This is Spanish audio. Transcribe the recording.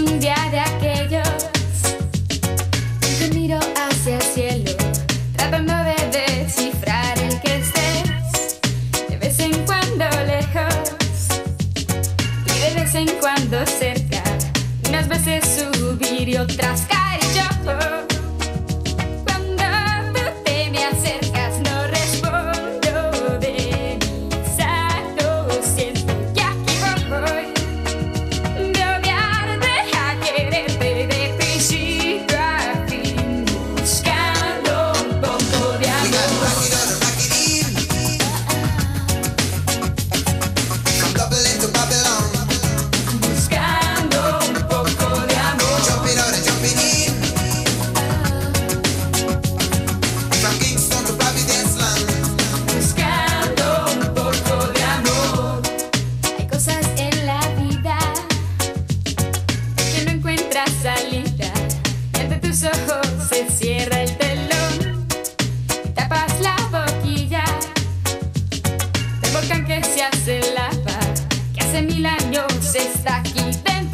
un día de aquellos. Te miro hacia el cielo tratando de descifrar el que estés. De vez en cuando lejos y de vez en cuando cerca. Unas veces subir y otras caer yo. Then.